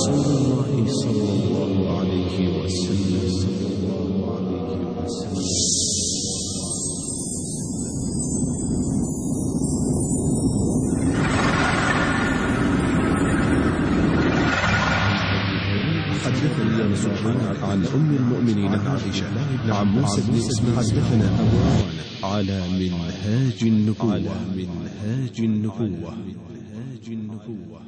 رسول الله صلى الله عليه وسلم. عن ام المؤمنين عائشه عن موسى بن اسماعيل حدثنا عوانه على منهاج النبوه على منهاج النبوه منهاج النبوه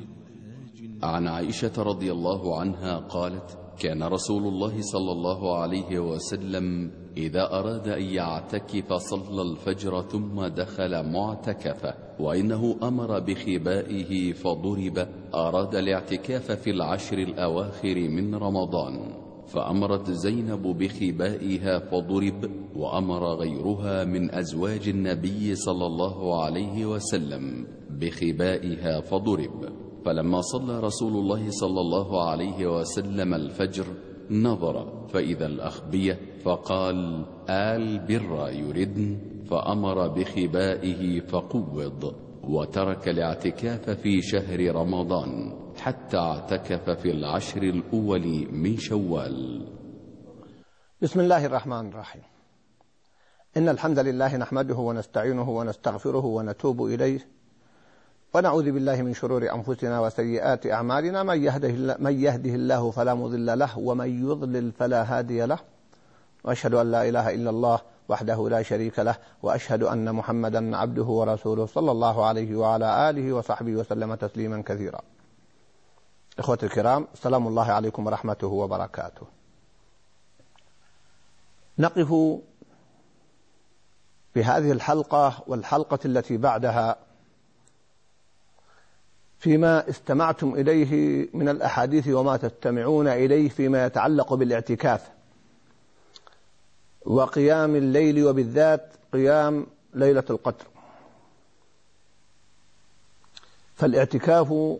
عن عائشة رضي الله عنها قالت كان رسول الله صلى الله عليه وسلم إذا أراد أن يعتكف صلى الفجر ثم دخل معتكفا وإنه أمر بخبائه فضرب أراد الاعتكاف في العشر الأواخر من رمضان فأمرت زينب بخبائها فضرب وأمر غيرها من أزواج النبي صلى الله عليه وسلم بخبائها فضرب. فلما صلى رسول الله صلى الله عليه وسلم الفجر نظر فإذا الأخبية فقال آل بر يردن فأمر بخبائه فقوض وترك الاعتكاف في شهر رمضان حتى اعتكف في العشر الأول من شوال. بسم الله الرحمن الرحيم. إن الحمد لله نحمده ونستعينه ونستغفره ونتوب إليه ونعوذ بالله من شرور أنفسنا وسيئات أعمالنا. من يهده, من يهده الله فلا مضل له ومن يضلل فلا هادي له. وأشهد أن لا إله إلا الله وحده لا شريك له وأشهد أن محمدا عبده ورسوله صلى الله عليه وعلى آله وصحبه وسلم تسليما كثيرا. إخوة الكرام سلام الله عليكم ورحمته وبركاته. نقف في هذه الحلقة والحلقة التي بعدها فيما استمعتم إليه من الأحاديث وما تستمعون إليه فيما يتعلق بالاعتكاف. وقيام الليل وبالذات قيام ليلة القدر. فالاعتكاف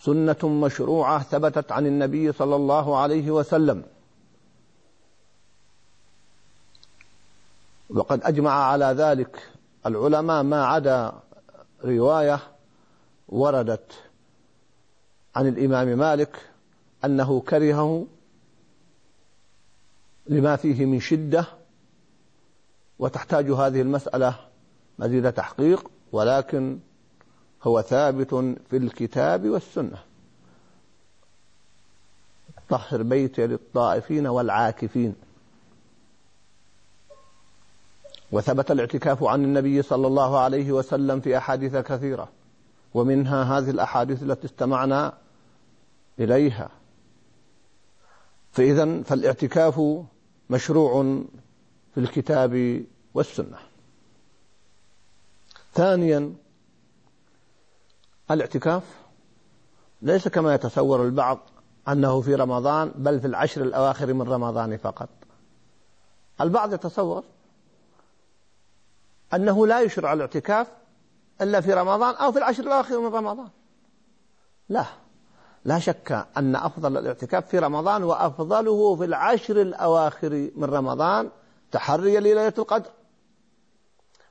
سنة مشروعة ثبتت عن النبي صلى الله عليه وسلم. وقد أجمع على ذلك العلماء ما عدا رواية وردت عن الإمام مالك أنه كرهه لما فيه من شدة وتحتاج هذه المسألة مزيد تحقيق ولكن هو ثابت في الكتاب والسنة. طهر بيتي للطائفين والعاكفين. وثبت الاعتكاف عن النبي صلى الله عليه وسلم في أحاديث كثيرة. ومنها هذه الأحاديث التي استمعنا إليها. فإذا فالاعتكاف مشروع في الكتاب والسنة. ثانيا الاعتكاف ليس كما يتصور البعض أنه في رمضان بل في العشر الأواخر من رمضان فقط. البعض يتصور أنه لا يشرع الاعتكاف إلا في رمضان أو في العشر الأواخر من رمضان. لا. لا شك أن أفضل الاعتكاف في رمضان وأفضله في العشر الأواخر من رمضان تحريا لليلة القدر.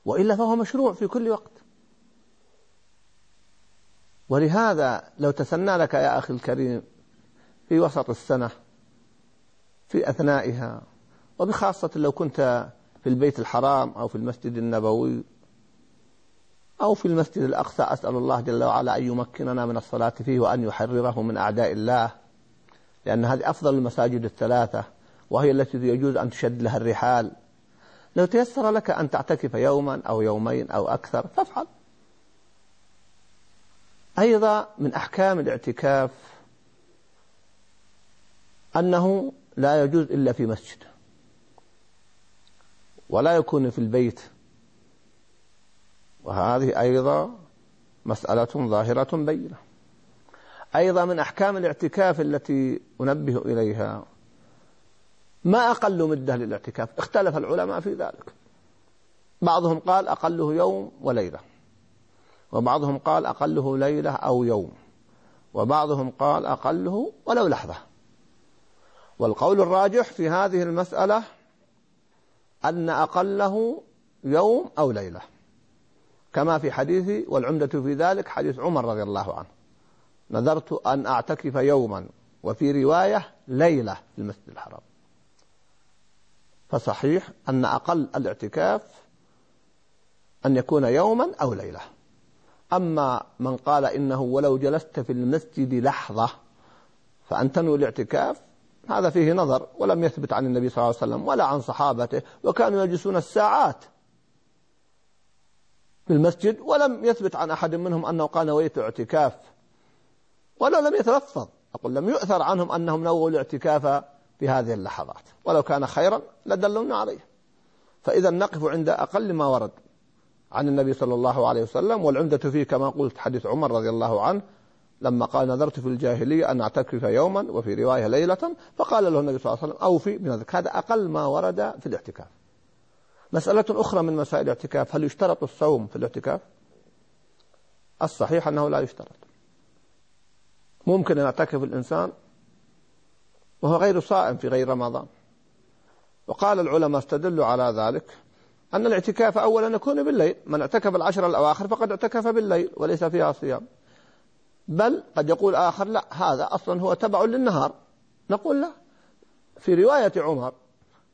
وإلا فهو مشروع في كل وقت. ولهذا لو تسنى لك يا أخي الكريم في وسط السنة في أثنائها وبخاصة لو كنت في البيت الحرام أو في المسجد النبوي أو في المسجد الأقصى أسأل الله جل وعلا أن يمكننا من الصلاة فيه وأن يحرره من أعداء الله. لأن هذه أفضل المساجد الثلاثة وهي التي يجوز أن تشد لها الرحال. لو تيسر لك أن تعتكف يوما أو يومين أو أكثر فافعل. أيضا من أحكام الاعتكاف أنه لا يجوز إلا في مسجد ولا يكون في البيت. وهذه أيضا مسألة ظاهرة بينة. أيضا من أحكام الاعتكاف التي أنبه إليها ما أقل مدة للاعتكاف. اختلف العلماء في ذلك. بعضهم قال أقله يوم وليلة وبعضهم قال أقله ليلة أو يوم وبعضهم قال أقله ولو لحظة. والقول الراجح في هذه المسألة أن أقله يوم أو ليلة. كما في حديث والعمدة في ذلك حديث عمر رضي الله عنه. نذرت أن أعتكف يوما وفي رواية ليلة في المسجد الحرام. فصحيح أن أقل الاعتكاف أن يكون يوما أو ليلة. أما من قال إنه ولو جلست في المسجد لحظة فأن تنوي الاعتكاف هذا فيه نظر ولم يثبت عن النبي صلى الله عليه وسلم ولا عن صحابته وكانوا يجلسون الساعات في المسجد ولم يثبت عن أحد منهم أنه قال نويت اعتكاف ولو لم يتلفظ. أقول لم يؤثر عنهم أنهم نووا الاعتكاف في هذه اللحظات. ولو كان خيرا لدلونا عليه. فإذا نقف عند أقل ما ورد عن النبي صلى الله عليه وسلم والعمدة فيه كما قلت حديث عمر رضي الله عنه لما قال نذرت في الجاهلية أن أعتكف يوما وفي رواية ليلة فقال له النبي صلى الله عليه وسلم أوفي بنذرك هذا أقل ما ورد في الاعتكاف. مسألة أخرى من مسائل الاعتكاف هل يشترط الصوم في الاعتكاف؟ الصحيح أنه لا يشترط. ممكن أن يعتكف الإنسان وهو غير صائم في غير رمضان. وقال العلماء استدلوا على ذلك أن الاعتكاف أولا يكون بالليل من اعتكف العشر الأواخر فقد اعتكف بالليل وليس فيها صيام. بل قد يقول آخر لا هذا أصلا هو تبع للنهار. نقول لا. في رواية عمر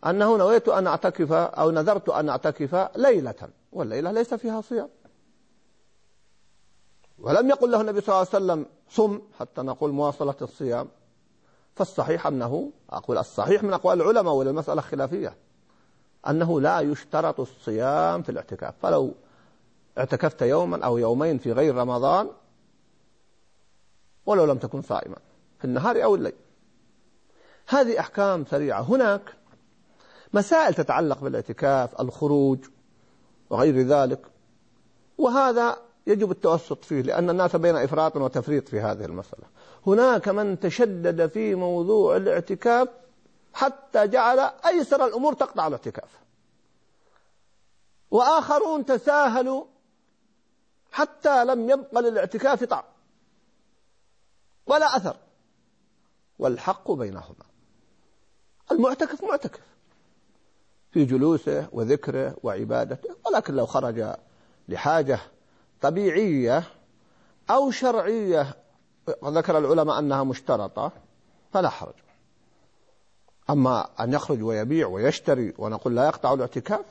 أنه نويت أن أعتكف أو نذرت أن أعتكف ليلة والليلة ليس فيها صيام. ولم يقل له النبي صلى الله عليه وسلم صم حتى نقول مواصلة الصيام. فالصحيح أنه أقول الصحيح من أقوال العلماء ولا المسألة خلافية أنه لا يشترط الصيام في الاعتكاف. فلو اعتكفت يوما أو يومين في غير رمضان ولو لم تكن صائما في النهار أو الليل. هذه أحكام سريعة. هناك مسائل تتعلق بالاعتكاف الخروج وغير ذلك. وهذا يجب التوسط فيه لأن الناس بين إفراط وتفريط في هذه المسألة. هناك من تشدد في موضوع الاعتكاف حتى جعل أيسر الأمور تقطع الاعتكاف. وآخرون تساهلوا حتى لم يبق للاعتكاف طعم ولا أثر. والحق بينهما. المعتكف معتكف. في جلوسه وذكره وعبادته. ولكن لو خرج لحاجة طبيعية أو شرعية ذكر العلماء أنها مشترطة فلا حرج. أما أن يخرج ويبيع ويشتري ونقول لا يقطع الاعتكاف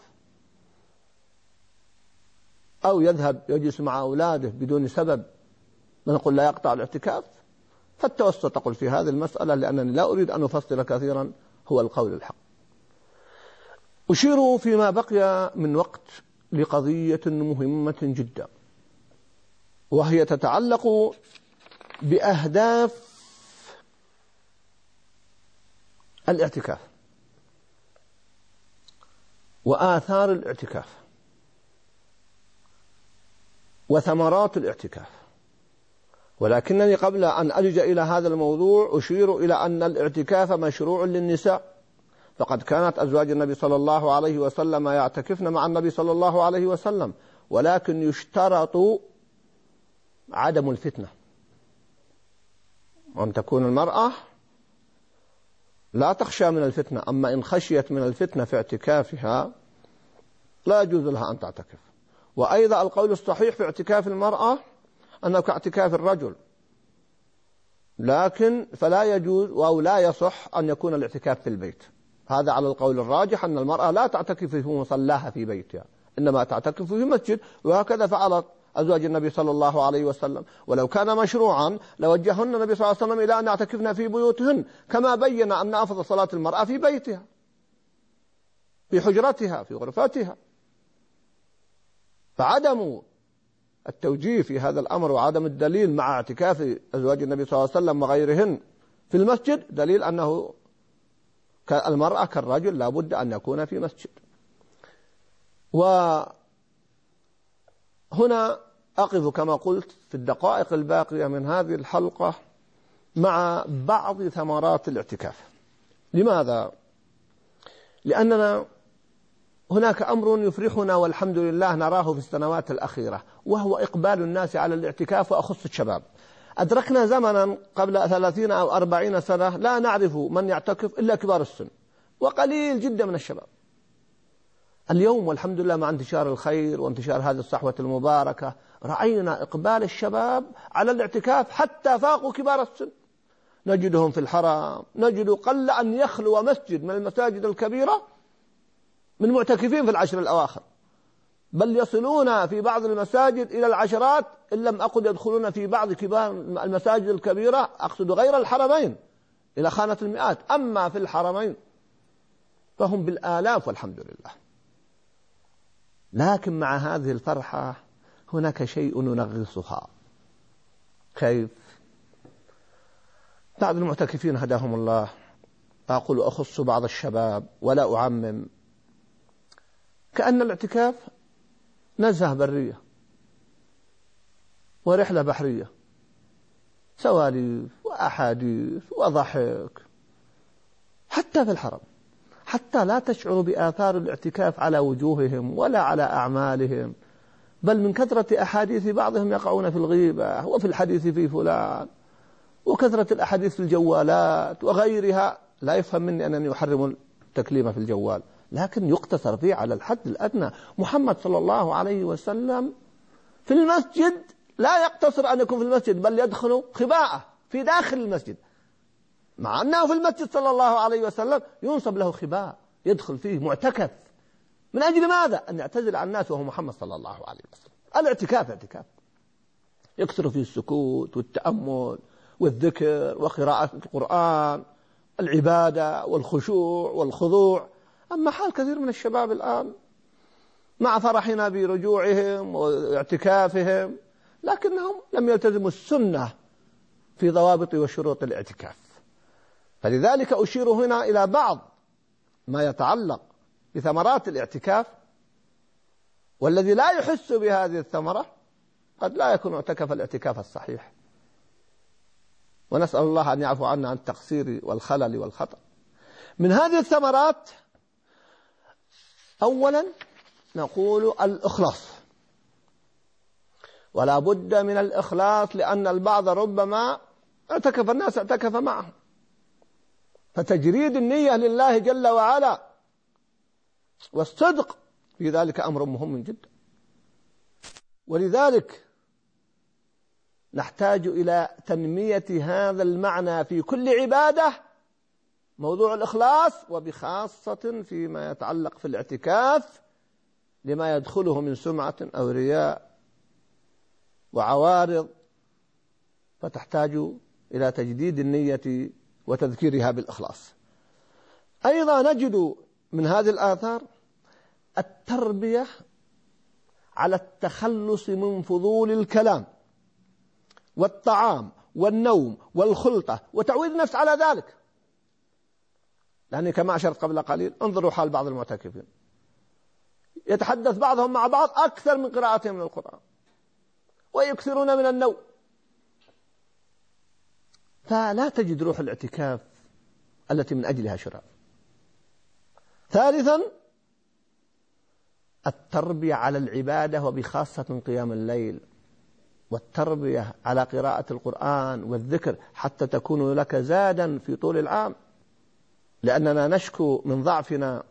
أو يذهب يجلس مع أولاده بدون سبب ونقول لا يقطع الاعتكاف فالتوسط أقول في هذه المسألة لأنني لا أريد أن أفصل كثيرا هو القول الحق. أشير فيما بقي من وقت لقضية مهمة جدا وهي تتعلق بأهداف الاعتكاف وآثار الاعتكاف وثمرات الاعتكاف. ولكنني قبل أن ألج إلى هذا الموضوع أشير إلى أن الاعتكاف مشروع للنساء. فقد كانت أزواج النبي صلى الله عليه وسلم يعتكفن مع النبي صلى الله عليه وسلم ولكن يشترط عدم الفتنة. وأن تكون المرأة لا تخشى من الفتنة أما إن خشيت من الفتنة في اعتكافها لا يجوز لها أن تعتكف. وأيضا القول الصحيح في اعتكاف المرأة أنه كاعتكاف الرجل. لكن فلا يجوز أو لا يصح أن يكون الاعتكاف في البيت. هذا على القول الراجح أن المرأة لا تعتكف في مصلاها في بيتها إنما تعتكف في مسجد وهكذا فعلت أزواج النبي صلى الله عليه وسلم. ولو كان مشروعا لوجههن النبي صلى الله عليه وسلم إلى أن يعتكفن في بيوتهن كما بين أن أفضل صلاة المرأة في بيتها في حجرتها في غرفتها. فعدم التوجيه في هذا الأمر وعدم الدليل مع اعتكاف أزواج النبي صلى الله عليه وسلم وغيرهن في المسجد دليل أنه المرأة كالرجل لا بد أن يكون في مسجد. وهنا أقف كما قلت في الدقائق الباقية من هذه الحلقة مع بعض ثمرات الاعتكاف. لماذا؟ لأننا هناك أمر يفرحنا والحمد لله نراه في السنوات الأخيرة وهو إقبال الناس على الاعتكاف وأخص الشباب. أدركنا زمنا قبل ثلاثين أو أربعين سنة لا نعرف من يعتكف إلا كبار السن وقليل جدا من الشباب. اليوم والحمد لله مع انتشار الخير وانتشار هذه الصحوة المباركة رأينا إقبال الشباب على الاعتكاف حتى فاقوا كبار السن. نجدهم في الحرم نجد قل أن يخلو مسجد من المساجد الكبيرة من معتكفين في العشر الأواخر. بل يصلون في بعض المساجد إلى العشرات إن لم أقل يدخلون في بعض كبار المساجد الكبيرة أقصد غير الحرمين إلى خانة المئات أما في الحرمين فهم بالآلاف والحمد لله. لكن مع هذه الفرحة هناك شيء ننغصها. كيف؟ بعض المعتكفين هداهم الله أقول أخص بعض الشباب ولا أعمم. كأن الاعتكاف نزهة برية. ورحلة بحرية. سواليف وأحاديث وضحك. حتى في الحرم. حتى لا تشعر بآثار الاعتكاف على وجوههم ولا على أعمالهم. بل من كثرة أحاديث بعضهم يقعون في الغيبة وفي الحديث في فلان. وكثرة الأحاديث في الجوالات وغيرها. لا يفهم مني أنني أحرم التكليم في الجوال. لكن يقتصر فيه على الحد الأدنى. محمد صلى الله عليه وسلم في المسجد لا يقتصر أن يكون في المسجد بل يدخل خباءه في داخل المسجد. مع أنه في المسجد صلى الله عليه وسلم ينصب له خباء يدخل فيه معتكف. من أجل ماذا؟ أن يعتزل عن الناس وهو محمد صلى الله عليه وسلم. الاعتكاف اعتكاف. يكثر فيه السكوت والتأمل والذكر وقراءة القرآن العبادة والخشوع والخضوع. أما حال كثير من الشباب الآن مع فرحنا برجوعهم واعتكافهم لكنهم لم يلتزموا السنة في ضوابط وشروط الاعتكاف. فلذلك أشير هنا إلى بعض ما يتعلق بثمرات الاعتكاف والذي لا يحس بهذه الثمرة قد لا يكون اعتكف الاعتكاف الصحيح. ونسأل الله أن يعفو عنا عن التقصير والخلل والخطأ. من هذه الثمرات أولا نقول الإخلاص. ولا بد من الإخلاص لأن البعض ربما اعتكف الناس اعتكف معهم. فتجريد النية لله جل وعلا والصدق في ذلك أمر مهم جدا. ولذلك نحتاج إلى تنمية هذا المعنى في كل عبادة موضوع الإخلاص وبخاصة فيما يتعلق في الاعتكاف لما يدخله من سمعة أو رياء وعوارض فتحتاج إلى تجديد النية وتذكيرها بالإخلاص. أيضا نجد من هذه الآثار التربية على التخلص من فضول الكلام والطعام والنوم والخلطة وتعويد النفس على ذلك. لأني كما أشرت قبل قليل انظروا حال بعض المعتكفين. يتحدث بعضهم مع بعض أكثر من قراءتهم للقرآن. ويكثرون من النوم. فلا تجد روح الاعتكاف التي من أجلها شرع ثالثا التربية على العبادة وبخاصة قيام الليل. والتربية على قراءة القرآن والذكر حتى تكون لك زادا في طول العام. لأننا نشكو من ضعفنا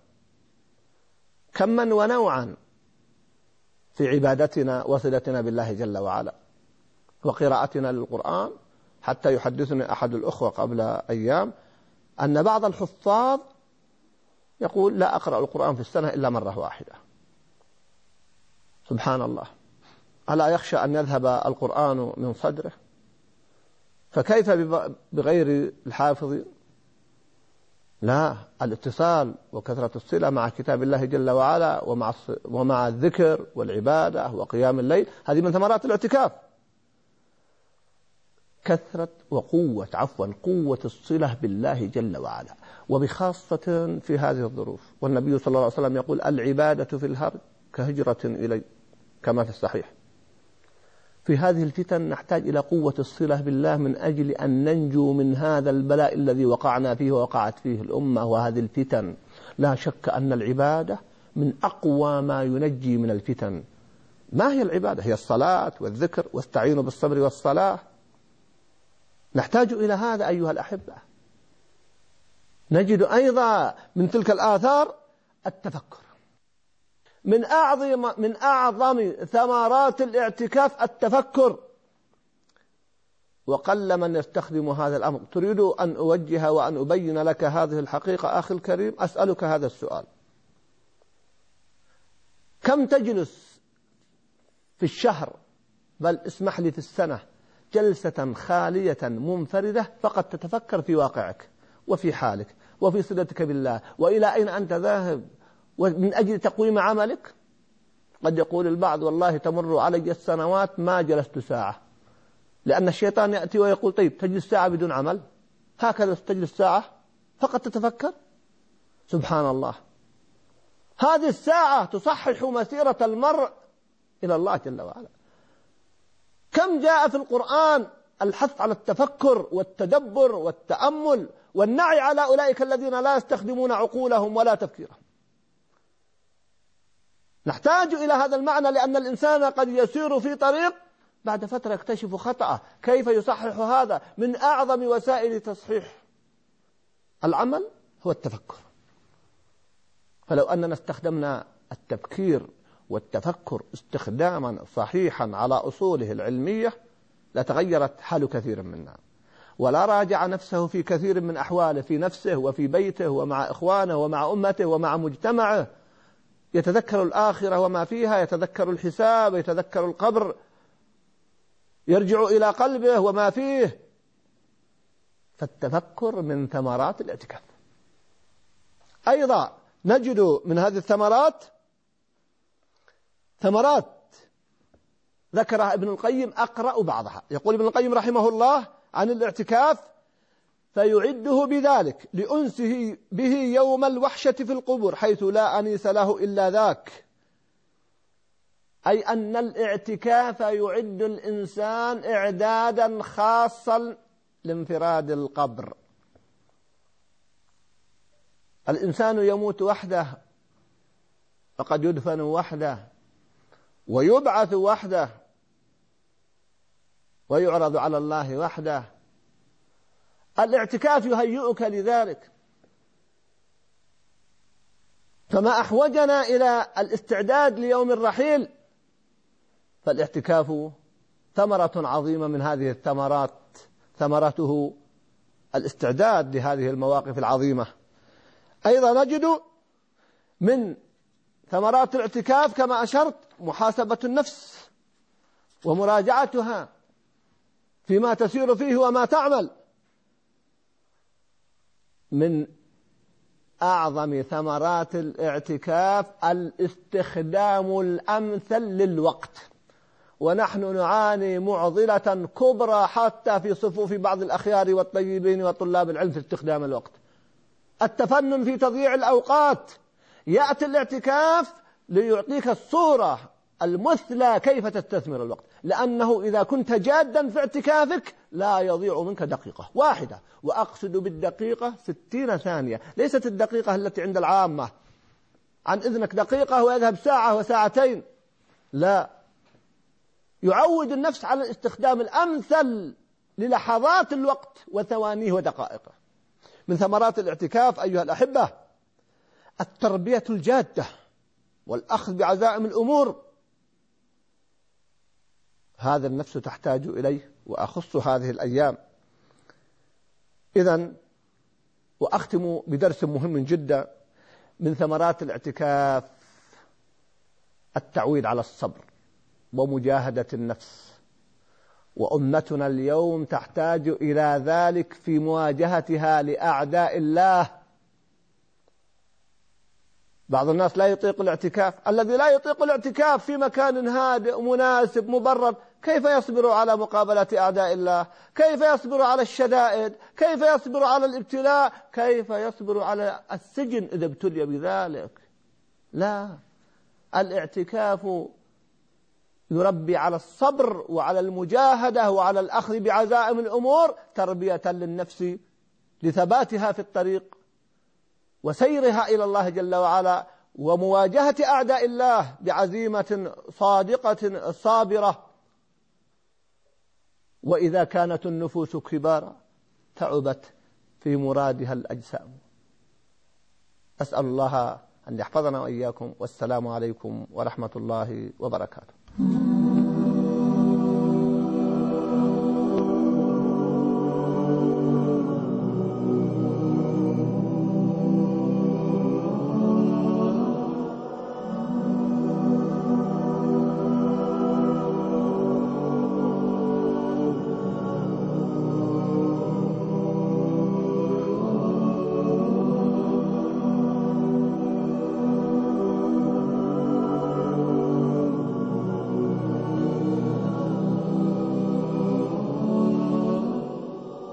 كما ونوعا في عبادتنا وصلتنا بالله جل وعلا وقراءتنا للقرآن حتى يحدثني أحد الأخوة قبل أيام أن بعض الحفاظ يقول لا أقرأ القرآن في السنة إلا مرة واحدة. سبحان الله. ألا يخشى أن يذهب القرآن من صدره؟ فكيف بغير الحافظ لا الاتصال وكثرة الصلة مع كتاب الله جل وعلا ومع ومع الذكر والعبادة وقيام الليل هذه من ثمرات الاعتكاف. كثرة وقوة عفوا قوة الصلة بالله جل وعلا. وبخاصة في هذه الظروف والنبي صلى الله عليه وسلم يقول العبادة في الهرج كهجرة إلي كما في الصحيح. في هذه الفتن نحتاج إلى قوة الصلة بالله من أجل أن ننجو من هذا البلاء الذي وقعنا فيه ووقعت فيه الأمة وهذه الفتن. لا شك أن العبادة من أقوى ما ينجي من الفتن. ما هي العبادة؟ هي الصلاة والذكر واستعينوا بالصبر والصلاة. نحتاج إلى هذا أيها الأحبة. نجد أيضا من تلك الآثار التفكر. من أعظم من أعظم ثمرات الاعتكاف التفكر. وقل من يستخدم هذا الأمر. تريد أن أوجه وأن أبين لك هذه الحقيقة أخي الكريم؟ أسألك هذا السؤال. كم تجلس في الشهر؟ بل اسمح لي في السنة. جلسة خالية منفردة فقط تتفكر في واقعك وفي حالك وفي صلتك بالله. وإلى أين أنت ذاهب؟ ومن أجل تقويم عملك؟ قد يقول البعض والله تمر علي السنوات ما جلست ساعة. لأن الشيطان يأتي ويقول طيب تجلس ساعة بدون عمل؟ هكذا تجلس ساعة فقط تتفكر؟ سبحان الله. هذه الساعة تصحح مسيرة المرء إلى الله جل وعلا. كم جاء في القرآن الحث على التفكر والتدبر والتأمل والنعي على أولئك الذين لا يستخدمون عقولهم ولا تفكيرهم؟ نحتاج إلى هذا المعنى لأن الإنسان قد يسير في طريق بعد فترة يكتشف خطأه. كيف يصحح هذا؟ من أعظم وسائل تصحيح العمل هو التفكر. فلو أننا استخدمنا التفكير والتفكر استخداما صحيحا على أصوله العلمية لتغيرت حال كثير منا. ولا راجع نفسه في كثير من أحواله في نفسه وفي بيته ومع إخوانه ومع أمته ومع مجتمعه. يتذكر الآخرة وما فيها يتذكر الحساب يتذكر القبر يرجع إلى قلبه وما فيه. فالتفكر من ثمرات الاعتكاف. أيضا نجد من هذه الثمرات ثمرات ذكرها ابن القيم أقرأ بعضها. يقول ابن القيم رحمه الله عن الاعتكاف فيعده بذلك لأنسه به يوم الوحشة في القبور حيث لا أنيس له إلا ذاك. أي أن الاعتكاف يعد الإنسان إعدادا خاصا لانفراد القبر. الإنسان يموت وحده فقد يدفن وحده ويبعث وحده ويعرض على الله وحده. الاعتكاف يهيئك لذلك. فما أحوجنا إلى الاستعداد ليوم الرحيل فالاعتكاف ثمرة عظيمة من هذه الثمرات ثمرته الاستعداد لهذه المواقف العظيمة. أيضا نجد من ثمرات الاعتكاف كما أشرت محاسبة النفس ومراجعتها فيما تسير فيه وما تعمل. من أعظم ثمرات الاعتكاف الاستخدام الأمثل للوقت. ونحن نعاني معضلة كبرى حتى في صفوف بعض الأخيار والطيبين وطلاب العلم في استخدام الوقت. التفنن في تضييع الأوقات. يأتي الاعتكاف ليعطيك الصورة المثلى كيف تستثمر الوقت. لأنه إذا كنت جادا في اعتكافك لا يضيع منك دقيقة واحدة. وأقصد بالدقيقة ستين ثانية. ليست الدقيقة التي عند العامة. عن إذنك دقيقة ويذهب ساعة وساعتين لا. يعود النفس على الاستخدام الأمثل للحظات الوقت وثوانيه ودقائقه. من ثمرات الاعتكاف أيها الأحبة التربية الجادة والأخذ بعزائم الأمور. هذا النفس تحتاج إليه وأخص هذه الأيام. إذا وأختم بدرس مهم جدا من ثمرات الاعتكاف التعويد على الصبر ومجاهدة النفس. وأمتنا اليوم تحتاج إلى ذلك في مواجهتها لأعداء الله. بعض الناس لا يطيق الاعتكاف. الذي لا يطيق الاعتكاف في مكان هادئ مناسب مبرر كيف يصبر على مقابلة أعداء الله؟ كيف يصبر على الشدائد؟ كيف يصبر على الابتلاء؟ كيف يصبر على السجن إذا ابتلي بذلك؟ لا. الاعتكاف يربي على الصبر وعلى المجاهدة وعلى الأخذ بعزائم الأمور تربية للنفس لثباتها في الطريق. وسيرها إلى الله جل وعلا ومواجهة أعداء الله بعزيمة صادقة صابرة. وإذا كانت النفوس كبارا تعبت في مرادها الأجسام. أسأل الله أن يحفظنا وإياكم. والسلام عليكم ورحمة الله وبركاته.